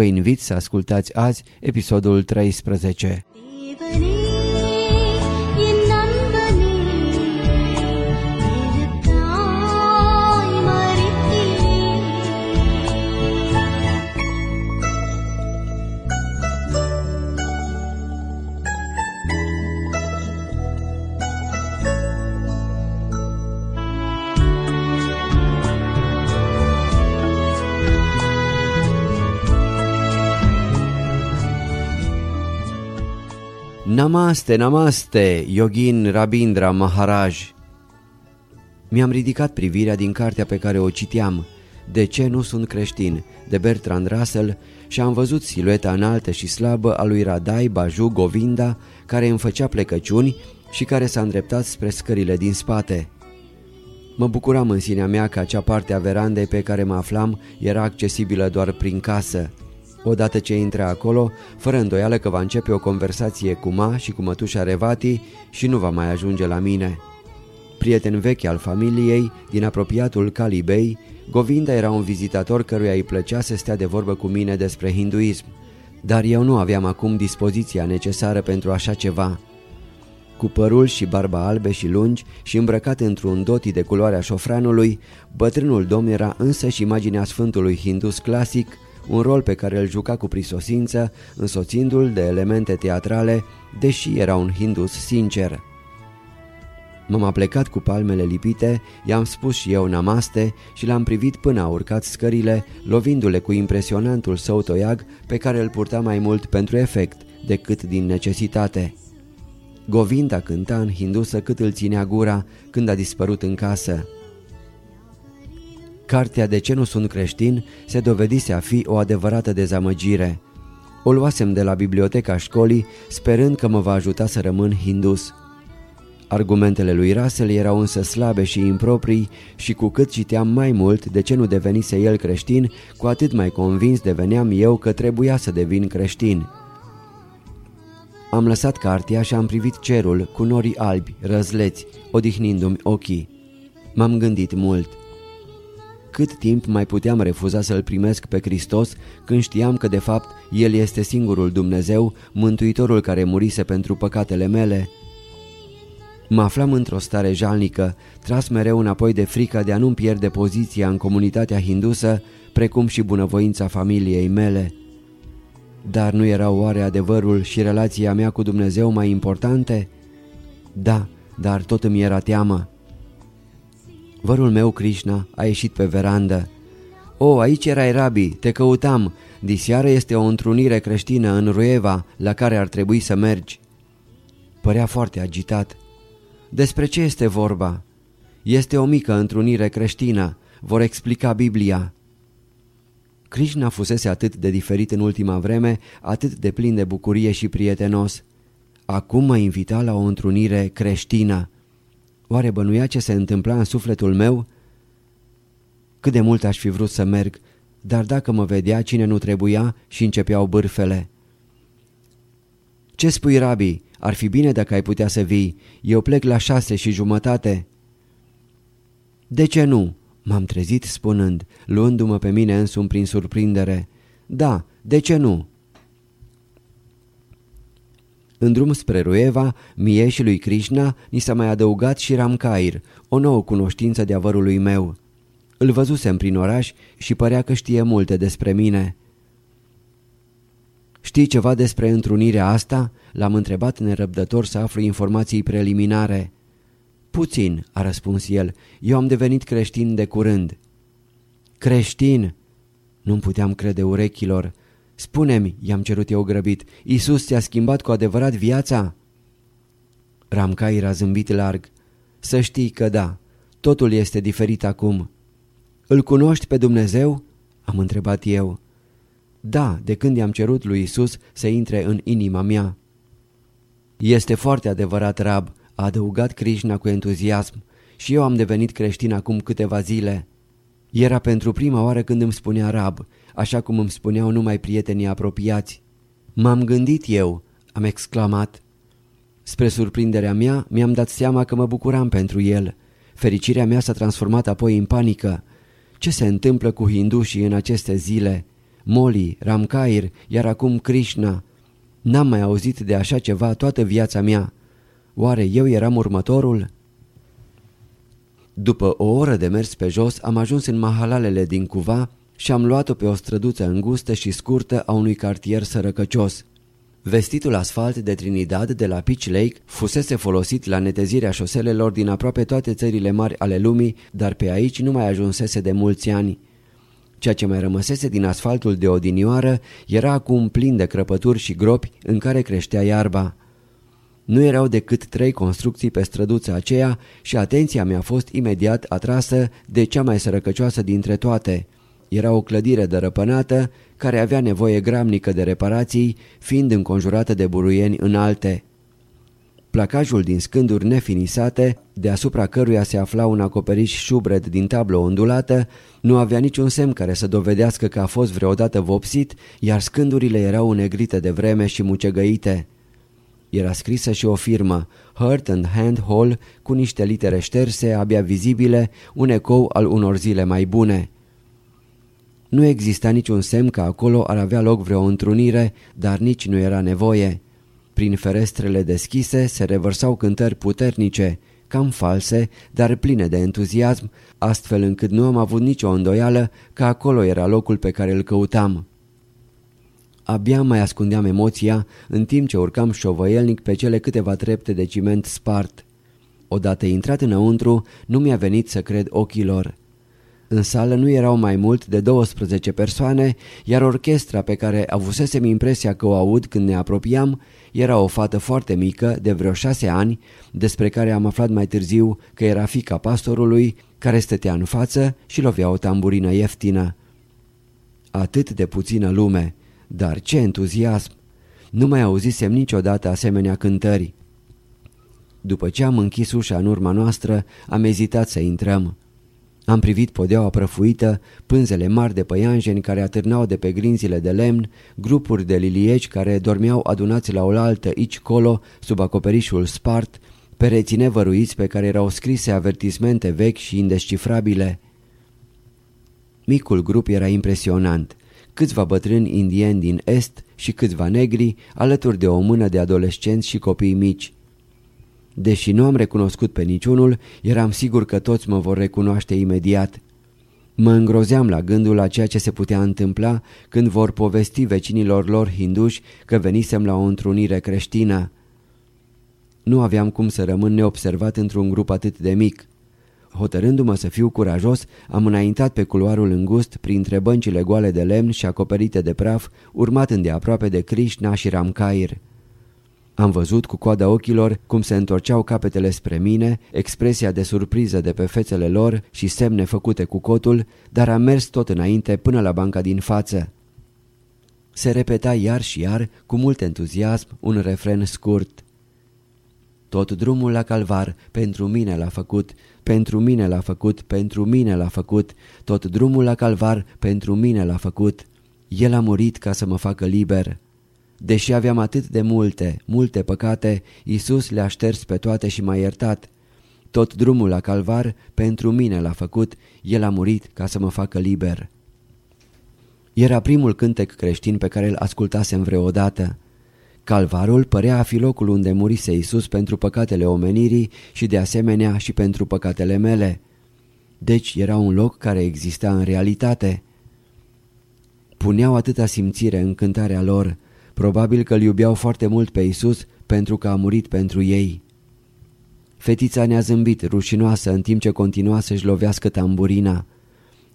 Vă invit să ascultați azi episodul 13. Namaste, namaste, Yogin Rabindra Maharaj Mi-am ridicat privirea din cartea pe care o citeam, De ce nu sunt creștin, de Bertrand Russell și am văzut silueta înaltă și slabă a lui Radai Baju Govinda, care îmi făcea plecăciuni și care s-a îndreptat spre scările din spate. Mă bucuram în sinea mea că acea parte a verandei pe care mă aflam era accesibilă doar prin casă. Odată ce intră acolo, fără îndoială că va începe o conversație cu Ma și cu mătușa Revati și nu va mai ajunge la mine. Prieten vechi al familiei, din apropiatul Calibei, Govinda era un vizitator căruia îi plăcea să stea de vorbă cu mine despre hinduism, dar eu nu aveam acum dispoziția necesară pentru așa ceva. Cu părul și barba albe și lungi și îmbrăcat într-un doti de culoarea șofranului, bătrânul domn era însă și imaginea sfântului hindus clasic, un rol pe care îl juca cu prisosință, însoțindu-l de elemente teatrale, deși era un hindus sincer. M-am aplecat cu palmele lipite, i-am spus și eu namaste și l-am privit până a urcat scările, lovindu-le cu impresionantul său toiag pe care îl purta mai mult pentru efect decât din necesitate. Govinda cânta în hindusă cât îl ținea gura când a dispărut în casă. Cartea De ce nu sunt creștin se dovedise a fi o adevărată dezamăgire. O luasem de la biblioteca școlii, sperând că mă va ajuta să rămân hindus. Argumentele lui Russell erau însă slabe și improprii și cu cât citeam mai mult de ce nu devenise el creștin, cu atât mai convins deveneam eu că trebuia să devin creștin. Am lăsat cartea și am privit cerul cu norii albi, răzleți, odihnindu-mi ochii. M-am gândit mult. Cât timp mai puteam refuza să-L primesc pe Hristos când știam că de fapt El este singurul Dumnezeu, Mântuitorul care murise pentru păcatele mele? Mă aflam într-o stare jalnică, tras mereu înapoi de frica de a nu-mi pierde poziția în comunitatea hindusă, precum și bunăvoința familiei mele. Dar nu era oare adevărul și relația mea cu Dumnezeu mai importante? Da, dar tot îmi era teamă. Vărul meu, Krishna, a ieșit pe verandă. O, aici erai, Rabi, te căutam. Diseară este o întrunire creștină în Rueva, la care ar trebui să mergi. Părea foarte agitat. Despre ce este vorba? Este o mică întrunire creștină. Vor explica Biblia. Krishna fusese atât de diferit în ultima vreme, atât de plin de bucurie și prietenos. Acum mă invita la o întrunire creștină. Oare bănuia ce se întâmpla în sufletul meu? Cât de mult aș fi vrut să merg, dar dacă mă vedea, cine nu trebuia și începeau bârfele. Ce spui, Rabi? Ar fi bine dacă ai putea să vii. Eu plec la șase și jumătate." De ce nu?" M-am trezit spunând, luându-mă pe mine însumi prin surprindere. Da, de ce nu?" În drum spre Rueva, mie și lui Krishna ni s-a mai adăugat și Ramkair, o nouă cunoștință de avărului meu. Îl văzusem prin oraș și părea că știe multe despre mine. Știi ceva despre întrunirea asta?" L-am întrebat nerăbdător să aflu informații preliminare. Puțin, a răspuns el, eu am devenit creștin de curând. Creștin? Nu-mi puteam crede urechilor. Spune-mi, i-am cerut eu grăbit, Iisus ți-a schimbat cu adevărat viața? Ramcai a zâmbit larg. Să știi că da, totul este diferit acum. Îl cunoști pe Dumnezeu? Am întrebat eu. Da, de când i-am cerut lui Isus să intre în inima mea. Este foarte adevărat, Rab, a adăugat Krishna cu entuziasm, și eu am devenit creștin acum câteva zile. Era pentru prima oară când îmi spunea Rab, așa cum îmi spuneau numai prietenii apropiați. M-am gândit eu, am exclamat. Spre surprinderea mea, mi-am dat seama că mă bucuram pentru el. Fericirea mea s-a transformat apoi în panică. Ce se întâmplă cu hindușii în aceste zile? Moli, Ramkair, iar acum Krishna. N-am mai auzit de așa ceva toată viața mea. Oare eu eram următorul? După o oră de mers pe jos am ajuns în mahalalele din Cuva și am luat-o pe o străduță îngustă și scurtă a unui cartier sărăcăcios. Vestitul asfalt de Trinidad de la Pitch Lake fusese folosit la netezirea șoselelor din aproape toate țările mari ale lumii, dar pe aici nu mai ajunsese de mulți ani. Ceea ce mai rămăsese din asfaltul de odinioară era acum plin de crăpături și gropi în care creștea iarba. Nu erau decât trei construcții pe străduța aceea și atenția mi-a fost imediat atrasă de cea mai sărăcăcioasă dintre toate. Era o clădire dărăpânată care avea nevoie gramnică de reparații, fiind înconjurată de buruieni înalte. Placajul din scânduri nefinisate, deasupra căruia se afla un acoperiș șubred din tablă ondulată, nu avea niciun semn care să dovedească că a fost vreodată vopsit, iar scândurile erau negrite de vreme și mucegăite. Era scrisă și o firmă, Heart and Hand Hall, cu niște litere șterse, abia vizibile, un ecou al unor zile mai bune. Nu exista niciun semn că acolo ar avea loc vreo întrunire, dar nici nu era nevoie. Prin ferestrele deschise se revărsau cântări puternice, cam false, dar pline de entuziasm, astfel încât nu am avut nicio îndoială că acolo era locul pe care îl căutam. Abia mai ascundeam emoția în timp ce urcam șovăielnic pe cele câteva trepte de ciment spart. Odată intrat înăuntru, nu mi-a venit să cred ochilor. În sală nu erau mai mult de 12 persoane, iar orchestra pe care avusesem impresia că o aud când ne apropiam era o fată foarte mică, de vreo șase ani, despre care am aflat mai târziu că era fica pastorului, care stătea în față și lovea o tamburină ieftină. Atât de puțină lume, dar ce entuziasm! Nu mai auzisem niciodată asemenea cântări. După ce am închis ușa în urma noastră, am ezitat să intrăm. Am privit podeaua prăfuită, pânzele mari de păianjeni care atârnau de pe grinzile de lemn, grupuri de lilieci care dormeau adunați la oaltă aici colo, sub acoperișul spart, pereții nevăruiți pe care erau scrise avertismente vechi și indescifrabile. Micul grup era impresionant câțiva bătrâni indieni din est și câțiva negri, alături de o mână de adolescenți și copii mici. Deși nu am recunoscut pe niciunul, eram sigur că toți mă vor recunoaște imediat. Mă îngrozeam la gândul la ceea ce se putea întâmpla când vor povesti vecinilor lor hinduși că venisem la o întrunire creștină. Nu aveam cum să rămân neobservat într-un grup atât de mic. Hotărându-mă să fiu curajos, am înaintat pe culoarul îngust printre băncile goale de lemn și acoperite de praf, urmat îndeaproape de Krishna și Ramkair. Am văzut cu coada ochilor cum se întorceau capetele spre mine, expresia de surpriză de pe fețele lor și semne făcute cu cotul, dar am mers tot înainte până la banca din față. Se repeta iar și iar, cu mult entuziasm, un refren scurt. Tot drumul la calvar pentru mine l-a făcut, pentru mine l-a făcut, pentru mine l-a făcut, tot drumul la calvar pentru mine l-a făcut. El a murit ca să mă facă liber. Deși aveam atât de multe, multe păcate, Iisus le-a șters pe toate și m-a iertat. Tot drumul la calvar pentru mine l-a făcut, El a murit ca să mă facă liber. Era primul cântec creștin pe care îl ascultasem vreodată. Calvarul părea a fi locul unde murise Iisus pentru păcatele omenirii și de asemenea și pentru păcatele mele. Deci era un loc care exista în realitate. Puneau atâta simțire în cântarea lor, probabil că îl iubeau foarte mult pe Iisus pentru că a murit pentru ei. Fetița ne-a zâmbit, rușinoasă, în timp ce continua să-și lovească tamburina.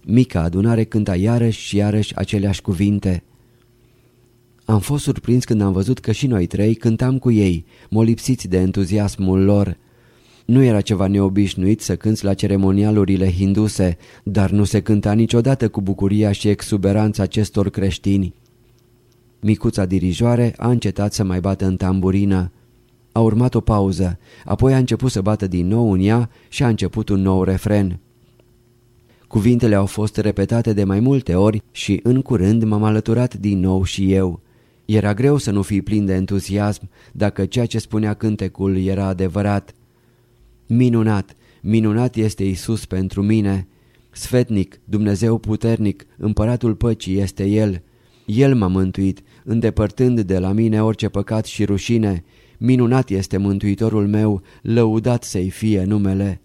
Mica adunare cânta iarăși și iarăși aceleași cuvinte. Am fost surprins când am văzut că și noi trei cântam cu ei, molipsiți de entuziasmul lor. Nu era ceva neobișnuit să cânți la ceremonialurile hinduse, dar nu se cânta niciodată cu bucuria și exuberanța acestor creștini. Micuța dirijoare a încetat să mai bată în tamburină. A urmat o pauză, apoi a început să bată din nou în ea și a început un nou refren. Cuvintele au fost repetate de mai multe ori și în curând m-am alăturat din nou și eu. Era greu să nu fii plin de entuziasm dacă ceea ce spunea cântecul era adevărat. Minunat, minunat este Isus pentru mine. Sfetnic, Dumnezeu puternic, împăratul păcii este El. El m-a mântuit, îndepărtând de la mine orice păcat și rușine. Minunat este Mântuitorul meu, lăudat să-i fie numele.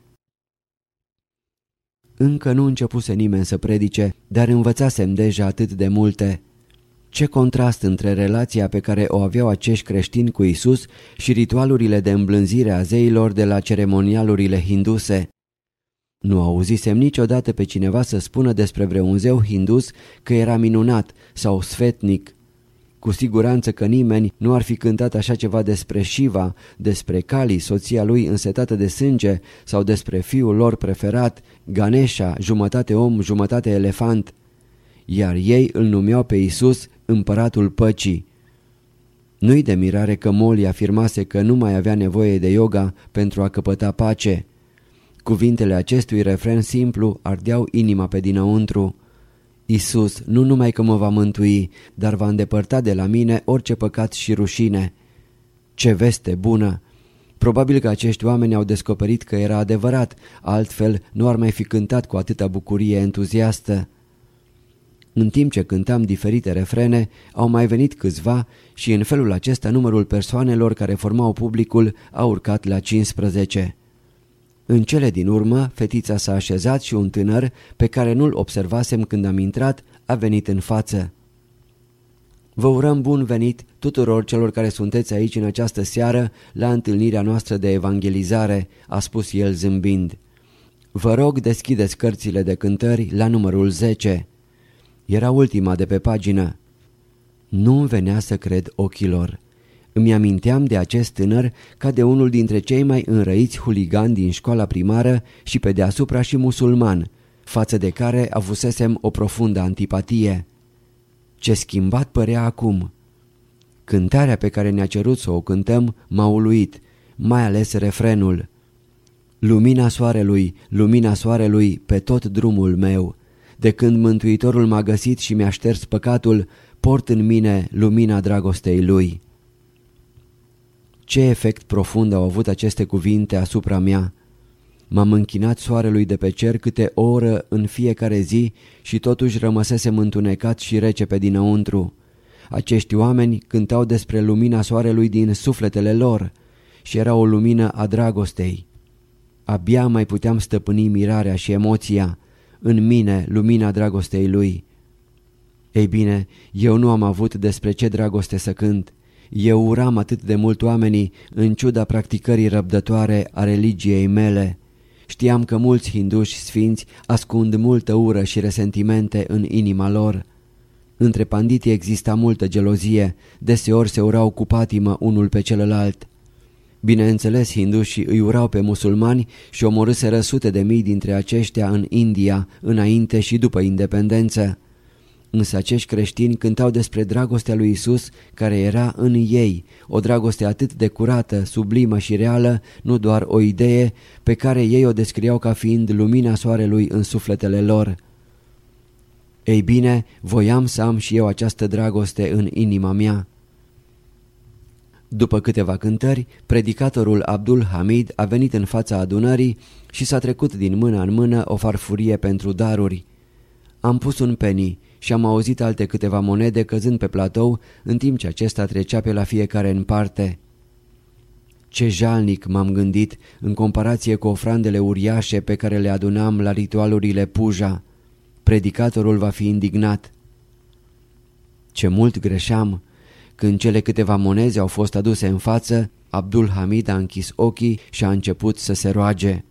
Încă nu începuse nimeni să predice, dar învățasem deja atât de multe. Ce contrast între relația pe care o aveau acești creștini cu Isus și ritualurile de îmblânzire a zeilor de la ceremonialurile hinduse. Nu auzisem niciodată pe cineva să spună despre vreun zeu hindus că era minunat sau sfetnic. Cu siguranță că nimeni nu ar fi cântat așa ceva despre Shiva, despre Kali, soția lui însetată de sânge, sau despre fiul lor preferat, Ganesha, jumătate om, jumătate elefant. Iar ei îl numeau pe Isus împăratul păcii. Nu-i de mirare că Molly afirmase că nu mai avea nevoie de yoga pentru a căpăta pace. Cuvintele acestui refren simplu ardeau inima pe dinăuntru. Isus nu numai că mă va mântui, dar va îndepărta de la mine orice păcat și rușine. Ce veste bună! Probabil că acești oameni au descoperit că era adevărat, altfel nu ar mai fi cântat cu atâta bucurie entuziastă. În timp ce cântam diferite refrene, au mai venit câțiva și în felul acesta numărul persoanelor care formau publicul a urcat la 15. În cele din urmă, fetița s-a așezat și un tânăr, pe care nu-l observasem când am intrat, a venit în față. Vă urăm bun venit tuturor celor care sunteți aici în această seară la întâlnirea noastră de evangelizare, a spus el zâmbind. Vă rog deschideți cărțile de cântări la numărul 10. Era ultima de pe pagină. Nu-mi venea să cred ochilor. Îmi aminteam de acest tânăr ca de unul dintre cei mai înrăiți huligani din școala primară și pe deasupra și musulman, față de care avusesem o profundă antipatie. Ce schimbat părea acum! Cântarea pe care ne-a cerut să o cântăm m-a uluit, mai ales refrenul. Lumina soarelui, lumina soarelui pe tot drumul meu. De când Mântuitorul m-a găsit și mi-a șters păcatul, port în mine lumina dragostei Lui. Ce efect profund au avut aceste cuvinte asupra mea! M-am închinat soarelui de pe cer câte o oră în fiecare zi și totuși rămăsesem întunecat și rece pe dinăuntru. Acești oameni cântau despre lumina soarelui din sufletele lor și era o lumină a dragostei. Abia mai puteam stăpâni mirarea și emoția, în mine lumina dragostei lui. Ei bine, eu nu am avut despre ce dragoste să cânt. Eu uram atât de mult oamenii în ciuda practicării răbdătoare a religiei mele. Știam că mulți hinduși sfinți ascund multă ură și resentimente în inima lor. Între panditi exista multă gelozie, deseori se urau cu patimă unul pe celălalt. Bineînțeles, hindușii îi urau pe musulmani și omorâseră sute de mii dintre aceștia în India, înainte și după independență. Însă acești creștini cântau despre dragostea lui Isus care era în ei, o dragoste atât de curată, sublimă și reală, nu doar o idee, pe care ei o descriau ca fiind lumina soarelui în sufletele lor. Ei bine, voiam să am și eu această dragoste în inima mea. După câteva cântări, predicatorul Abdul Hamid a venit în fața adunării și s-a trecut din mână în mână o farfurie pentru daruri. Am pus un penny și am auzit alte câteva monede căzând pe platou în timp ce acesta trecea pe la fiecare în parte. Ce jalnic m-am gândit în comparație cu ofrandele uriașe pe care le adunam la ritualurile puja. Predicatorul va fi indignat. Ce mult greșeam! Când cele câteva moneze au fost aduse în față, Abdul Hamid a închis ochii și a început să se roage.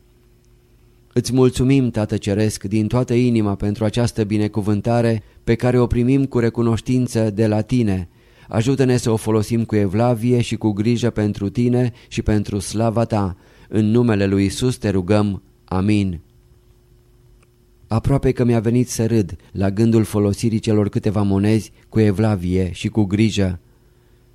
Îți mulțumim, Tată Ceresc, din toată inima pentru această binecuvântare pe care o primim cu recunoștință de la Tine. Ajută-ne să o folosim cu evlavie și cu grijă pentru Tine și pentru slava Ta. În numele Lui Isus te rugăm. Amin. Aproape că mi-a venit să râd la gândul folosirii celor câteva monezi cu evlavie și cu grijă.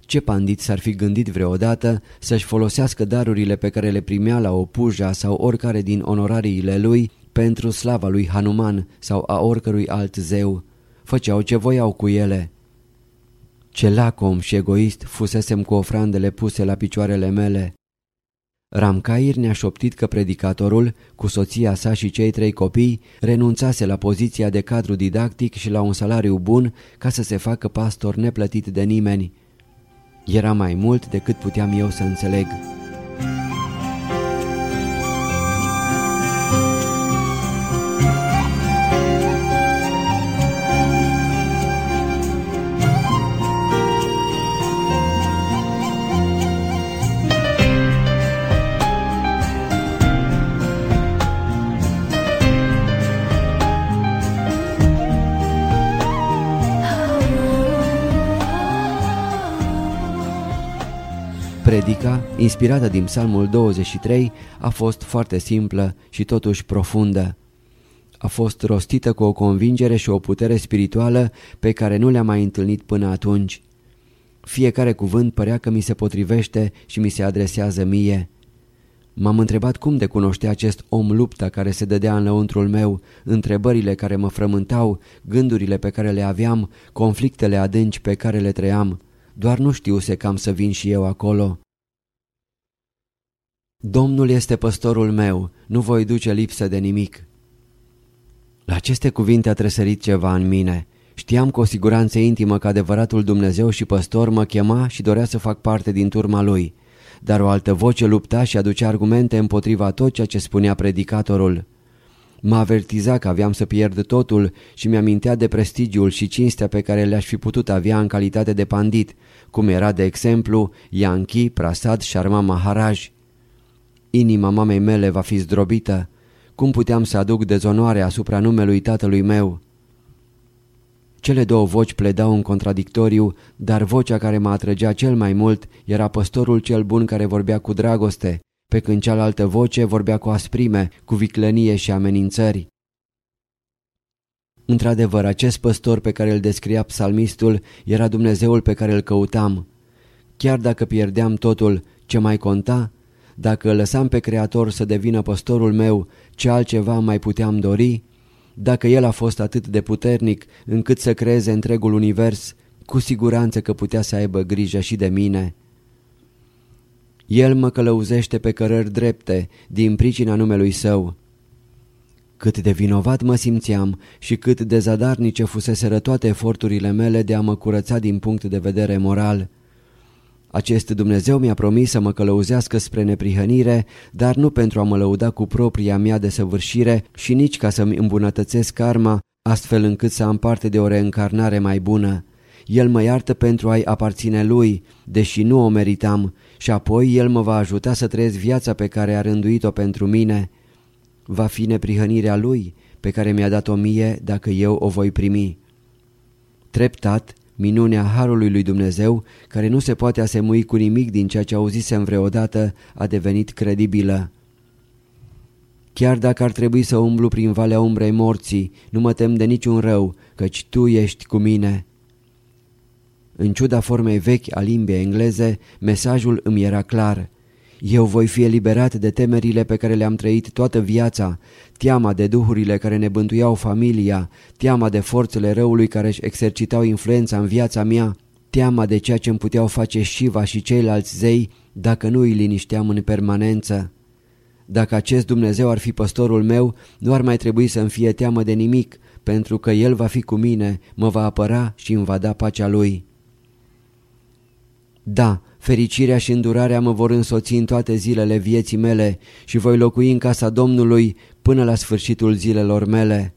Ce pandit s-ar fi gândit vreodată să-și folosească darurile pe care le primea la o puja sau oricare din onorariile lui pentru slava lui Hanuman sau a oricărui alt zeu? Făceau ce voiau cu ele. Ce lacom și egoist fusesem cu ofrandele puse la picioarele mele. Ramcair ne-a șoptit că predicatorul, cu soția sa și cei trei copii, renunțase la poziția de cadru didactic și la un salariu bun ca să se facă pastor neplătit de nimeni. Era mai mult decât puteam eu să înțeleg. Predica, inspirată din psalmul 23, a fost foarte simplă și totuși profundă. A fost rostită cu o convingere și o putere spirituală pe care nu le-am mai întâlnit până atunci. Fiecare cuvânt părea că mi se potrivește și mi se adresează mie. M-am întrebat cum de cunoștea acest om lupta care se dădea în lăuntrul meu, întrebările care mă frământau, gândurile pe care le aveam, conflictele adânci pe care le trăiam. Doar nu știuse cam să vin și eu acolo. Domnul este păstorul meu, nu voi duce lipsă de nimic. La aceste cuvinte a tresărit ceva în mine. Știam cu o siguranță intimă că adevăratul Dumnezeu și păstor mă chema și dorea să fac parte din turma lui. Dar o altă voce lupta și aducea argumente împotriva tot ceea ce spunea predicatorul. Mă avertiza că aveam să pierd totul și mi-amintea de prestigiul și cinstea pe care le-aș fi putut avea în calitate de pandit, cum era de exemplu Yankee, Prasad și Arma Maharaj. Inima mamei mele va fi zdrobită. Cum puteam să aduc dezonoare asupra numelui tatălui meu? Cele două voci pledau în contradictoriu, dar vocea care mă atrăgea cel mai mult era păstorul cel bun care vorbea cu dragoste, pe când cealaltă voce vorbea cu asprime, cu viclănie și amenințări. Într-adevăr, acest păstor pe care îl descria psalmistul era Dumnezeul pe care îl căutam. Chiar dacă pierdeam totul, ce mai conta? Dacă îl lăsam pe Creator să devină păstorul meu, ce altceva mai puteam dori? Dacă El a fost atât de puternic încât să creeze întregul univers, cu siguranță că putea să aibă grijă și de mine. El mă călăuzește pe cărări drepte din pricina numelui său. Cât de vinovat mă simțeam și cât de zadarnice fuseseră toate eforturile mele de a mă curăța din punct de vedere moral. Acest Dumnezeu mi-a promis să mă călăuzească spre neprihănire, dar nu pentru a mă lăuda cu propria mea desăvârșire și nici ca să-mi îmbunătățesc karma, astfel încât să am parte de o reîncarnare mai bună. El mă iartă pentru a-i aparține lui, deși nu o meritam, și apoi El mă va ajuta să trăiesc viața pe care a rânduit-o pentru mine. Va fi neprihănirea Lui, pe care mi-a dat-o mie dacă eu o voi primi. Treptat, Minunea Harului lui Dumnezeu, care nu se poate asemui cu nimic din ceea ce auzisem vreodată, a devenit credibilă. Chiar dacă ar trebui să umblu prin valea umbrei morții, nu mă tem de niciun rău, căci Tu ești cu mine. În ciuda formei vechi a limbii engleze, mesajul îmi era clar. Eu voi fi eliberat de temerile pe care le-am trăit toată viața, teama de duhurile care ne bântuiau familia, teama de forțele răului care își exercitau influența în viața mea, teama de ceea ce îmi puteau face Shiva și ceilalți zei dacă nu îi linișteam în permanență. Dacă acest Dumnezeu ar fi păstorul meu, nu ar mai trebui să-mi fie teamă de nimic, pentru că El va fi cu mine, mă va apăra și îmi va da pacea Lui. Da, fericirea și îndurarea mă vor însoți în toate zilele vieții mele și voi locui în casa Domnului până la sfârșitul zilelor mele.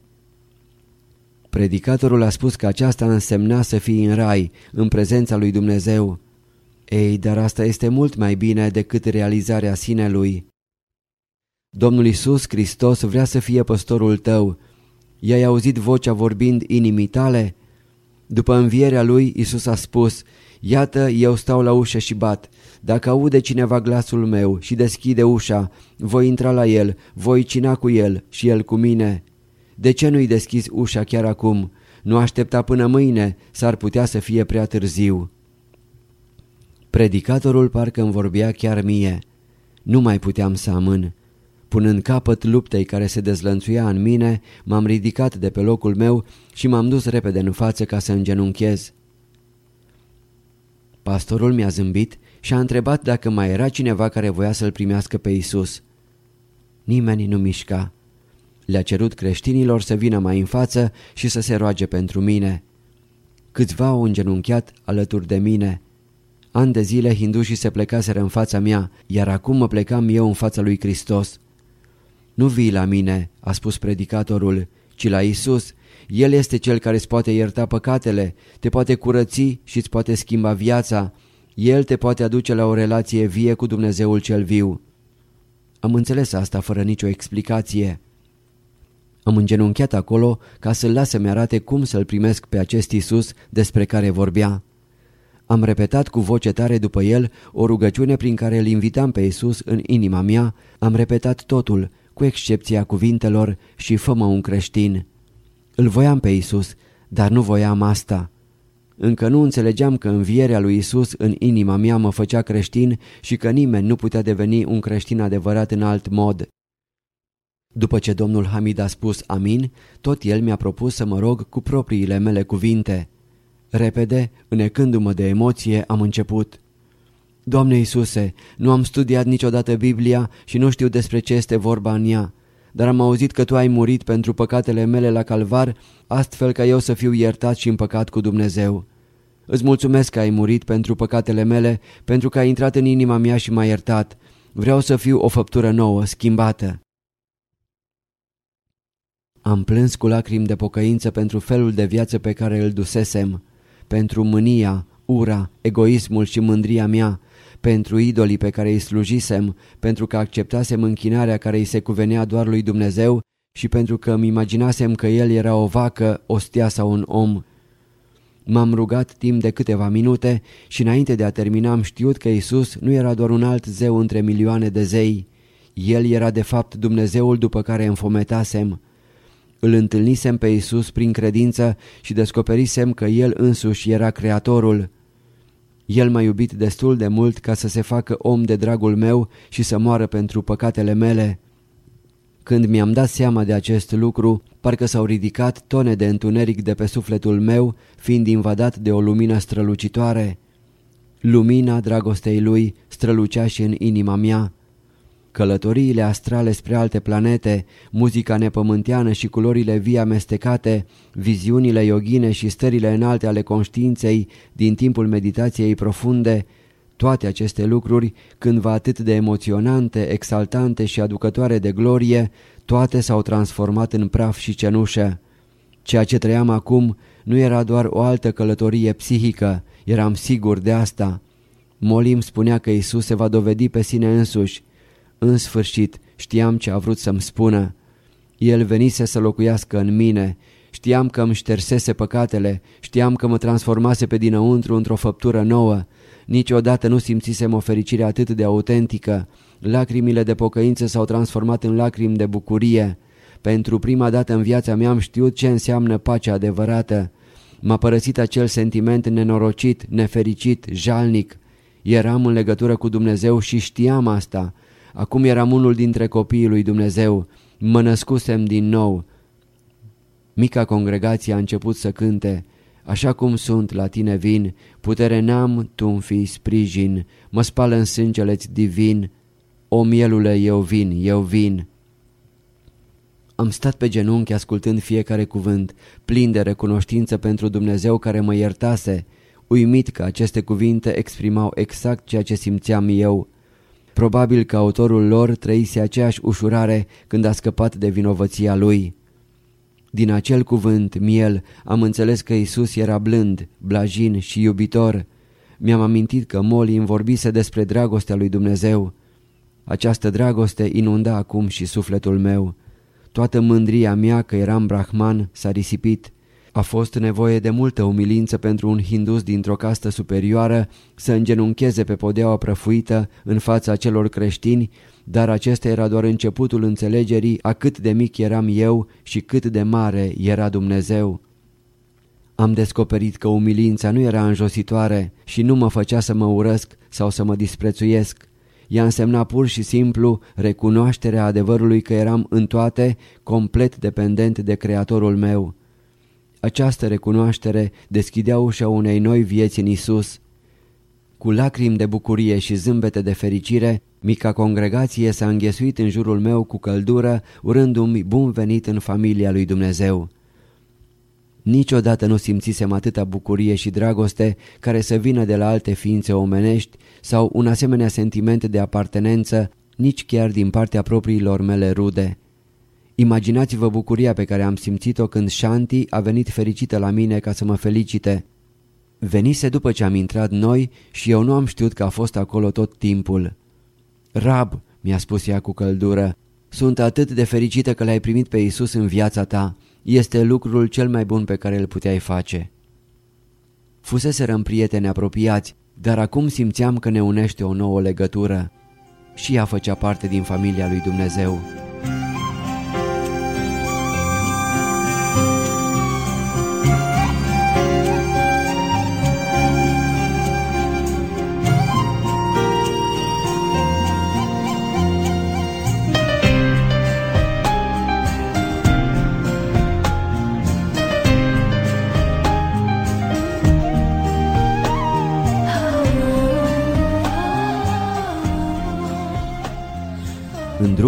Predicatorul a spus că aceasta însemna să fii în rai, în prezența lui Dumnezeu. Ei, dar asta este mult mai bine decât realizarea sinelui. Domnul Isus Hristos vrea să fie păstorul tău. I-ai auzit vocea vorbind inimii tale? După învierea lui, Isus a spus, Iată, eu stau la ușă și bat. Dacă aude cineva glasul meu și deschide ușa, voi intra la el, voi cina cu el și el cu mine. De ce nu-i deschizi ușa chiar acum? Nu aștepta până mâine, s-ar putea să fie prea târziu. Predicatorul parcă îmi vorbea chiar mie. Nu mai puteam să amân. Punând capăt luptei care se dezlănțuia în mine, m-am ridicat de pe locul meu și m-am dus repede în față ca să îngenunchez. Pastorul mi-a zâmbit și a întrebat dacă mai era cineva care voia să-l primească pe Isus. Nimeni nu mișca. Le-a cerut creștinilor să vină mai în față și să se roage pentru mine. Câțiva au îngenunchiat alături de mine. An de zile hindușii se plecaseră în fața mea, iar acum mă plecam eu în fața lui Hristos. Nu vii la mine, a spus predicatorul, ci la Isus. El este cel care îți poate ierta păcatele, te poate curăți și îți poate schimba viața. El te poate aduce la o relație vie cu Dumnezeul cel viu. Am înțeles asta fără nicio explicație. Am îngenunchiat acolo ca să-l las să-mi arate cum să-l primesc pe acest Isus despre care vorbea. Am repetat cu voce tare după el o rugăciune prin care îl invitam pe Isus în inima mea, am repetat totul, cu excepția cuvintelor și fă un creștin. Îl voiam pe Isus, dar nu voiam asta. Încă nu înțelegeam că învierea lui Isus în inima mea mă făcea creștin și că nimeni nu putea deveni un creștin adevărat în alt mod. După ce domnul Hamid a spus amin, tot el mi-a propus să mă rog cu propriile mele cuvinte. Repede, înecându-mă de emoție, am început. Doamne Iisuse, nu am studiat niciodată Biblia și nu știu despre ce este vorba în ea, dar am auzit că Tu ai murit pentru păcatele mele la calvar, astfel ca eu să fiu iertat și împăcat cu Dumnezeu. Îți mulțumesc că ai murit pentru păcatele mele, pentru că ai intrat în inima mea și m-ai iertat. Vreau să fiu o făptură nouă, schimbată. Am plâns cu lacrimi de pocăință pentru felul de viață pe care îl dusesem, pentru mânia, ura, egoismul și mândria mea, pentru idolii pe care îi slujisem, pentru că acceptasem închinarea care îi se cuvenea doar lui Dumnezeu și pentru că îmi imaginasem că el era o vacă, o stea sau un om. M-am rugat timp de câteva minute și înainte de a termina am știut că Isus nu era doar un alt zeu între milioane de zei. El era de fapt Dumnezeul după care înfometasem. Îl întâlnisem pe Isus prin credință și descoperisem că El însuși era Creatorul. El m-a iubit destul de mult ca să se facă om de dragul meu și să moară pentru păcatele mele. Când mi-am dat seama de acest lucru, parcă s-au ridicat tone de întuneric de pe sufletul meu, fiind invadat de o lumină strălucitoare. Lumina dragostei lui strălucea și în inima mea. Călătoriile astrale spre alte planete, muzica nepământeană și culorile vii amestecate, viziunile yogine și stările înalte ale conștiinței din timpul meditației profunde, toate aceste lucruri, cândva atât de emoționante, exaltante și aducătoare de glorie, toate s-au transformat în praf și cenușă. Ceea ce trăiam acum nu era doar o altă călătorie psihică, eram sigur de asta. Molim spunea că Isus se va dovedi pe sine însuși, în sfârșit știam ce a vrut să-mi spună. El venise să locuiască în mine. Știam că îmi ștersese păcatele, știam că mă transformase pe dinăuntru într-o făptură nouă. Niciodată nu simțisem o fericire atât de autentică. Lacrimile de pocăință s-au transformat în lacrimi de bucurie. Pentru prima dată în viața mea am știut ce înseamnă pacea adevărată. M-a părăsit acel sentiment nenorocit, nefericit, jalnic. Eram în legătură cu Dumnezeu și știam asta. Acum eram unul dintre copiii lui Dumnezeu. Mă născusem din nou. Mica congregație a început să cânte. Așa cum sunt, la tine vin, putere n-am, tu fi sprijin, mă spală în sângele divin, o mielule, eu vin, eu vin. Am stat pe genunchi ascultând fiecare cuvânt, plin de recunoștință pentru Dumnezeu care mă iertase, uimit că aceste cuvinte exprimau exact ceea ce simțeam eu. Probabil că autorul lor trăise aceeași ușurare când a scăpat de vinovăția lui. Din acel cuvânt, miel, am înțeles că Isus era blând, blajin și iubitor. Mi-am amintit că Molly îmi vorbise despre dragostea lui Dumnezeu. Această dragoste inunda acum și sufletul meu. Toată mândria mea că eram brahman s-a risipit. A fost nevoie de multă umilință pentru un hindus dintr-o castă superioară să îngenuncheze pe podeaua prăfuită în fața celor creștini, dar acesta era doar începutul înțelegerii a cât de mic eram eu și cât de mare era Dumnezeu. Am descoperit că umilința nu era înjositoare și nu mă făcea să mă urăsc sau să mă disprețuiesc. Ea însemna pur și simplu recunoașterea adevărului că eram în toate complet dependent de Creatorul meu. Această recunoaștere deschidea ușa unei noi vieți în Isus. Cu lacrimi de bucurie și zâmbete de fericire, mica congregație s-a înghesuit în jurul meu cu căldură, urându-mi bun venit în familia lui Dumnezeu. Niciodată nu simțisem atâta bucurie și dragoste care să vină de la alte ființe omenești sau un asemenea sentiment de apartenență, nici chiar din partea propriilor mele rude. Imaginați-vă bucuria pe care am simțit-o când Shanti a venit fericită la mine ca să mă felicite. Venise după ce am intrat noi și eu nu am știut că a fost acolo tot timpul. Rab, mi-a spus ea cu căldură, sunt atât de fericită că l-ai primit pe Isus în viața ta. Este lucrul cel mai bun pe care îl puteai face. Fuseserăm prieteni apropiați, dar acum simțeam că ne unește o nouă legătură. Și ea făcea parte din familia lui Dumnezeu.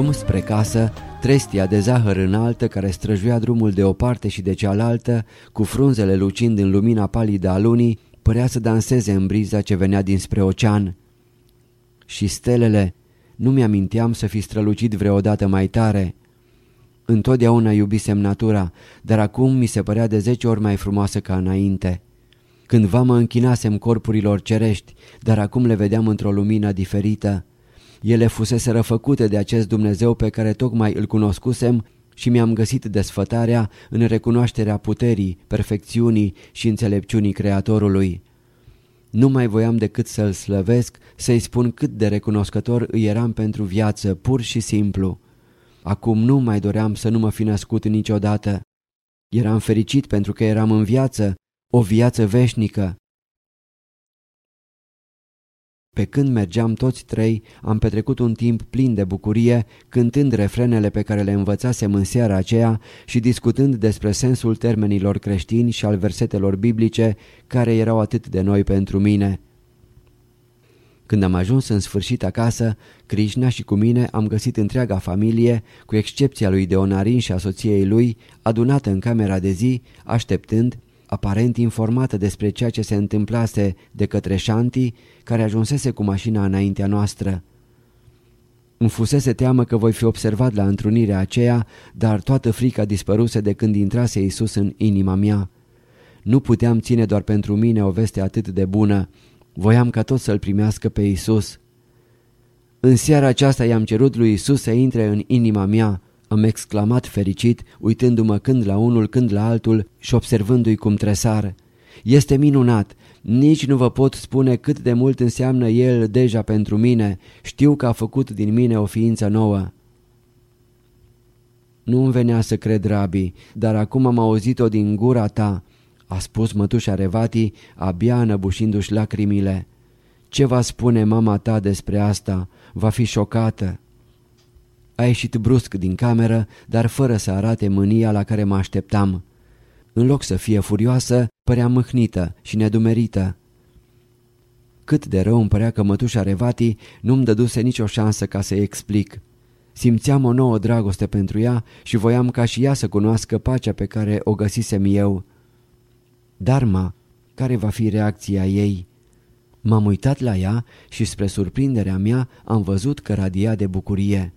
Drum spre casă, trestia de zahăr înaltă care străjuia drumul de o parte și de cealaltă, cu frunzele lucind în lumina palidă a lunii, părea să danseze în briza ce venea dinspre ocean. Și stelele, nu mi-aminteam să fi strălucit vreodată mai tare. Întotdeauna iubisem natura, dar acum mi se părea de zece ori mai frumoasă ca înainte. Cândva mă închinasem corpurilor cerești, dar acum le vedeam într-o lumină diferită. Ele fusese răfăcute de acest Dumnezeu pe care tocmai îl cunoscusem și mi-am găsit desfătarea în recunoașterea puterii, perfecțiunii și înțelepciunii Creatorului. Nu mai voiam decât să-L slăvesc, să-i spun cât de recunoscător îi eram pentru viață, pur și simplu. Acum nu mai doream să nu mă fi născut niciodată. Eram fericit pentru că eram în viață, o viață veșnică, pe când mergeam toți trei, am petrecut un timp plin de bucurie, cântând refrenele pe care le învățasem în seara aceea și discutând despre sensul termenilor creștini și al versetelor biblice care erau atât de noi pentru mine. Când am ajuns în sfârșit acasă, Krishna și cu mine am găsit întreaga familie, cu excepția lui Deonarin și a soției lui, adunată în camera de zi, așteptând aparent informată despre ceea ce se întâmplase de către Shanti, care ajunsese cu mașina înaintea noastră. Îmi fusese teamă că voi fi observat la întrunirea aceea, dar toată frica dispăruse de când intrase Isus în inima mea. Nu puteam ține doar pentru mine o veste atât de bună, voiam ca tot să-L primească pe Isus. În seara aceasta i-am cerut lui Isus să intre în inima mea, am exclamat fericit, uitându-mă când la unul, când la altul și observându-i cum tresar. Este minunat! Nici nu vă pot spune cât de mult înseamnă El deja pentru mine. Știu că a făcut din mine o ființă nouă. Nu-mi venea să cred, Rabi, dar acum am auzit-o din gura ta, a spus mătușa Revati, abia înăbușindu-și lacrimile. Ce va spune mama ta despre asta? Va fi șocată. A ieșit brusc din cameră, dar fără să arate mânia la care mă așteptam. În loc să fie furioasă, părea mâhnită și nedumerită. Cât de rău îmi părea că mătușa Revati nu-mi dăduse nicio șansă ca să-i explic. Simțeam o nouă dragoste pentru ea și voiam ca și ea să cunoască pacea pe care o găsisem eu. Darma, care va fi reacția ei? M-am uitat la ea și spre surprinderea mea am văzut că radia de bucurie.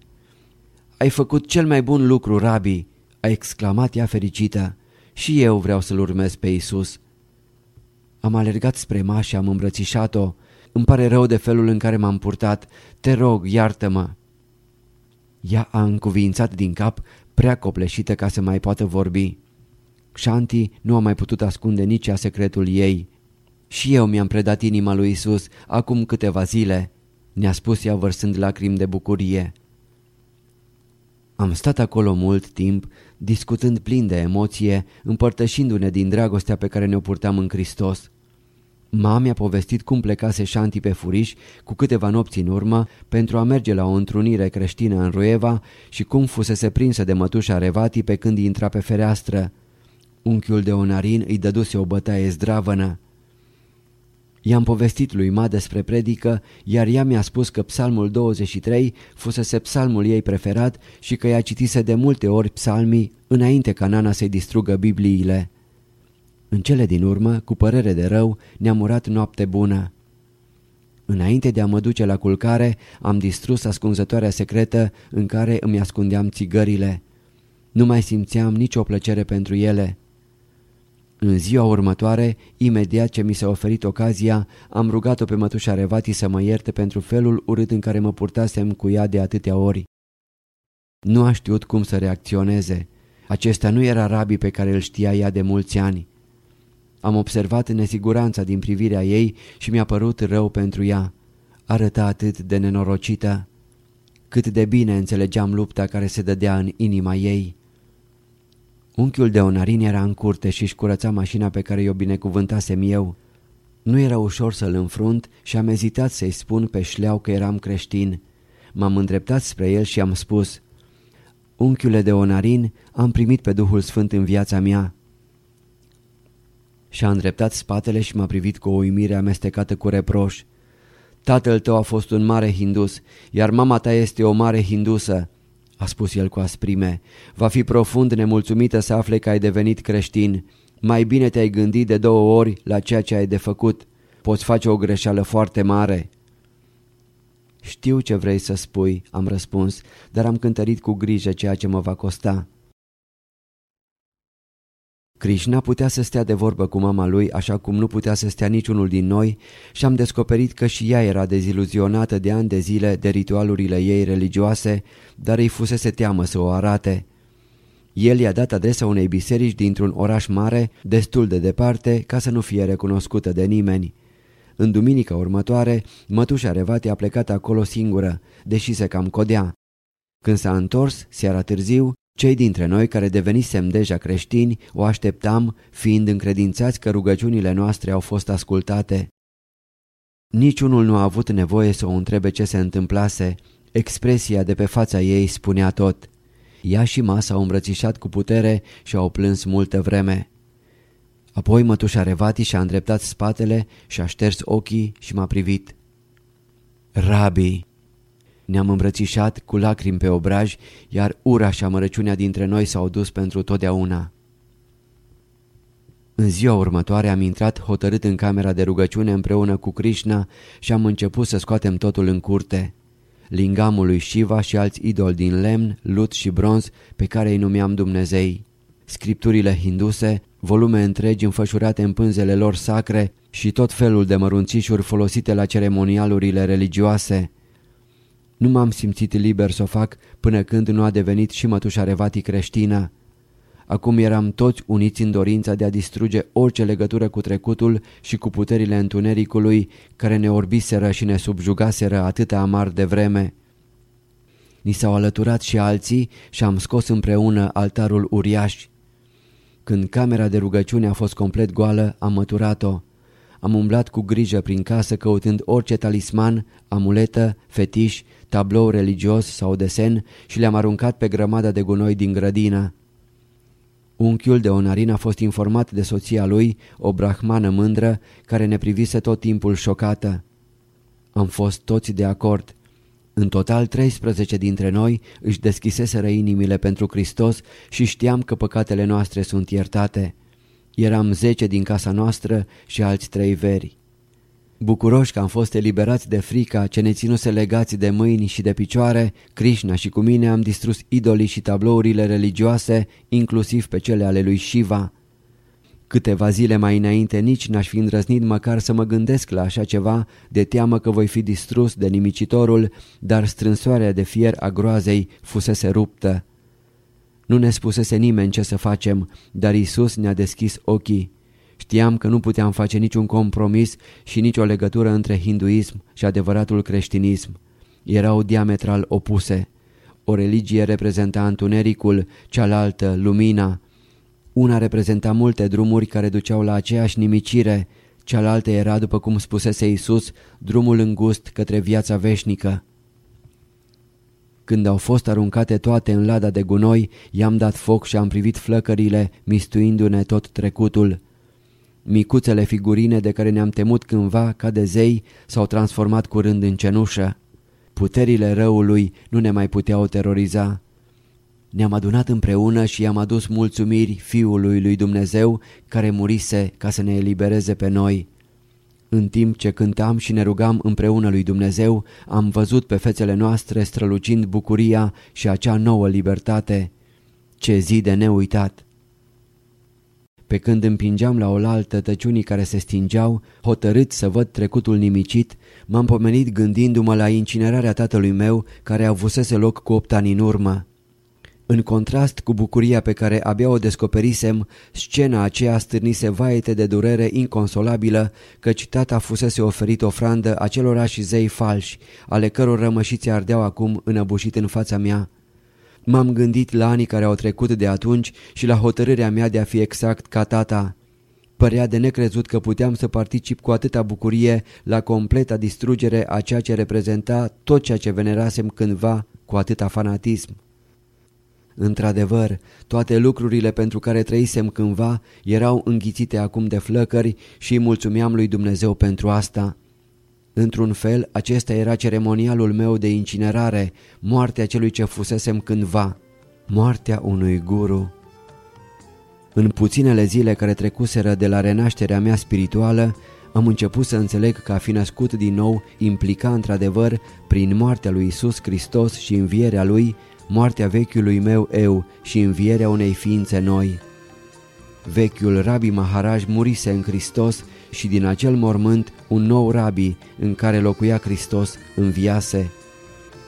Ai făcut cel mai bun lucru, Rabi!" a exclamat ea fericită. Și eu vreau să-L urmez pe Isus. Am alergat spre maș și am îmbrățișat-o. Îmi pare rău de felul în care m-am purtat. Te rog, iartă-mă. Ea a încuvințat din cap, prea copleșită ca să mai poată vorbi. Shanti nu a mai putut ascunde nici a secretul ei. Și eu mi-am predat inima lui Isus acum câteva zile, ne-a spus ea vărsând lacrimi de bucurie. Am stat acolo mult timp, discutând plin de emoție, împărtășindu-ne din dragostea pe care ne-o purtam în Hristos. Mama mi-a povestit cum plecase Șanti pe furiș cu câteva nopți în urmă pentru a merge la o întrunire creștină în Rueva și cum fusese prinsă de mătușa Revati pe când intra pe fereastră. Unchiul de Onarin îi dăduse o bătaie zdravănă. I-am povestit lui Ma despre predică, iar ea mi-a spus că psalmul 23 fusese psalmul ei preferat și că ea citise de multe ori psalmii înainte ca Nana să-i distrugă Bibliile. În cele din urmă, cu părere de rău, ne-am urat noapte bună. Înainte de a mă duce la culcare, am distrus ascunzătoarea secretă în care îmi ascundeam țigările. Nu mai simțeam nicio plăcere pentru ele. În ziua următoare, imediat ce mi s-a oferit ocazia, am rugat-o pe mătușa Revati să mă ierte pentru felul urât în care mă purtasem cu ea de atâtea ori. Nu a știut cum să reacționeze. Acesta nu era rabii pe care îl știa ea de mulți ani. Am observat nesiguranța din privirea ei și mi-a părut rău pentru ea. Arăta atât de nenorocită. Cât de bine înțelegeam lupta care se dădea în inima ei. Unchiul de Onarin era în curte și își curăța mașina pe care i-o binecuvântasem eu. Nu era ușor să-l înfrunt și am ezitat să-i spun pe șleau că eram creștin. M-am îndreptat spre el și am spus Unchiule de Onarin, am primit pe Duhul Sfânt în viața mea. Și-a îndreptat spatele și m-a privit cu o uimire amestecată cu reproș. Tatăl tău a fost un mare hindus, iar mama ta este o mare hindusă a spus el cu asprime. Va fi profund nemulțumită să afle că ai devenit creștin. Mai bine te-ai gândit de două ori la ceea ce ai de făcut. Poți face o greșeală foarte mare. Știu ce vrei să spui, am răspuns, dar am cântărit cu grijă ceea ce mă va costa. Krishna putea să stea de vorbă cu mama lui așa cum nu putea să stea niciunul din noi și am descoperit că și ea era deziluzionată de ani de zile de ritualurile ei religioase, dar îi fusese teamă să o arate. El i-a dat adresa unei biserici dintr-un oraș mare, destul de departe, ca să nu fie recunoscută de nimeni. În duminica următoare, mătușa Revati a plecat acolo singură, deși se cam codea. Când s-a întors, seara târziu, cei dintre noi care devenisem deja creștini o așteptam, fiind încredințați că rugăciunile noastre au fost ascultate. Niciunul nu a avut nevoie să o întrebe ce se întâmplase, expresia de pe fața ei spunea tot. Ea și ma s-au îmbrățișat cu putere și au plâns multă vreme. Apoi mătușa Revati și-a îndreptat spatele și-a șters ochii și m-a privit. Rabi, ne-am îmbrățișat cu lacrimi pe obraj, iar ura și amărăciunea dintre noi s-au dus pentru totdeauna. În ziua următoare am intrat hotărât în camera de rugăciune împreună cu Krishna și am început să scoatem totul în curte. Lingamul lui Shiva și alți idoli din lemn, lut și bronz pe care îi numeam Dumnezei. Scripturile hinduse, volume întregi înfășurate în pânzele lor sacre și tot felul de mărunțișuri folosite la ceremonialurile religioase – nu m-am simțit liber să o fac până când nu a devenit și mătușa Revati creștină. Acum eram toți uniți în dorința de a distruge orice legătură cu trecutul și cu puterile întunericului care ne orbiseră și ne subjugaseră atâta amar de vreme. Ni s-au alăturat și alții și am scos împreună altarul uriaș. Când camera de rugăciune a fost complet goală, am măturat-o. Am umblat cu grijă prin casă căutând orice talisman, amuletă, fetiș, tablou religios sau desen și le-am aruncat pe grămada de gunoi din grădină. Unchiul de Onarin a fost informat de soția lui, o brahmană mândră, care ne privise tot timpul șocată. Am fost toți de acord. În total 13 dintre noi își deschiseseră inimile pentru Hristos și știam că păcatele noastre sunt iertate. Eram 10 din casa noastră și alți trei veri. Bucuroși că am fost eliberați de frica ce ne ținuse legați de mâini și de picioare, Krishna și cu mine am distrus idolii și tablourile religioase, inclusiv pe cele ale lui Shiva. Câteva zile mai înainte nici n-aș fi îndrăznit măcar să mă gândesc la așa ceva, de teamă că voi fi distrus de nimicitorul, dar strânsoarea de fier a groazei fusese ruptă. Nu ne spusese nimeni ce să facem, dar Isus ne-a deschis ochii. Știam că nu puteam face niciun compromis și nicio legătură între hinduism și adevăratul creștinism. Erau diametral opuse. O religie reprezenta întunericul, cealaltă lumina. Una reprezenta multe drumuri care duceau la aceeași nimicire, cealaltă era, după cum spusese Isus, drumul îngust către viața veșnică. Când au fost aruncate toate în lada de gunoi, i-am dat foc și am privit flăcările, mistuindu-ne tot trecutul. Micuțele figurine de care ne-am temut cândva ca de zei s-au transformat curând în cenușă. Puterile răului nu ne mai puteau teroriza. Ne-am adunat împreună și i-am adus mulțumiri Fiului lui Dumnezeu care murise ca să ne elibereze pe noi. În timp ce cântam și ne rugam împreună lui Dumnezeu, am văzut pe fețele noastre strălucind bucuria și acea nouă libertate. Ce zi de neuitat! Pe când împingeam la oaltă tăciunii care se stingeau, hotărât să văd trecutul nimicit, m-am pomenit gândindu-mă la incinerarea tatălui meu care avusese loc cu opt ani în urmă. În contrast cu bucuria pe care abia o descoperisem, scena aceea stârnise vaete de durere inconsolabilă căci tata fusese oferit ofrandă acelorași zei falși, ale căror rămășiți ardeau acum înăbușit în fața mea. M-am gândit la anii care au trecut de atunci și la hotărârea mea de a fi exact ca tata. Părea de necrezut că puteam să particip cu atâta bucurie la completa distrugere a ceea ce reprezenta tot ceea ce venerasem cândva cu atâta fanatism. Într-adevăr, toate lucrurile pentru care trăisem cândva erau înghițite acum de flăcări și îi mulțumeam lui Dumnezeu pentru asta. Într-un fel, acesta era ceremonialul meu de incinerare, moartea celui ce fusesem cândva, moartea unui guru. În puținele zile care trecuseră de la renașterea mea spirituală, am început să înțeleg că a fi născut din nou implica într-adevăr, prin moartea lui Isus Hristos și învierea lui, moartea vechiului meu eu și învierea unei ființe noi. Vechiul Rabi Maharaj murise în Hristos și din acel mormânt un nou rabi în care locuia Hristos înviase.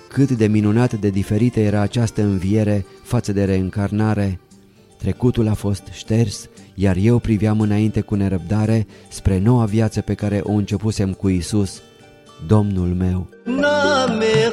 Cât de minunat de diferită era această înviere față de reîncarnare. Trecutul a fost șters, iar eu priveam înainte cu nerăbdare spre noua viață pe care o începusem cu Isus, Domnul meu. Name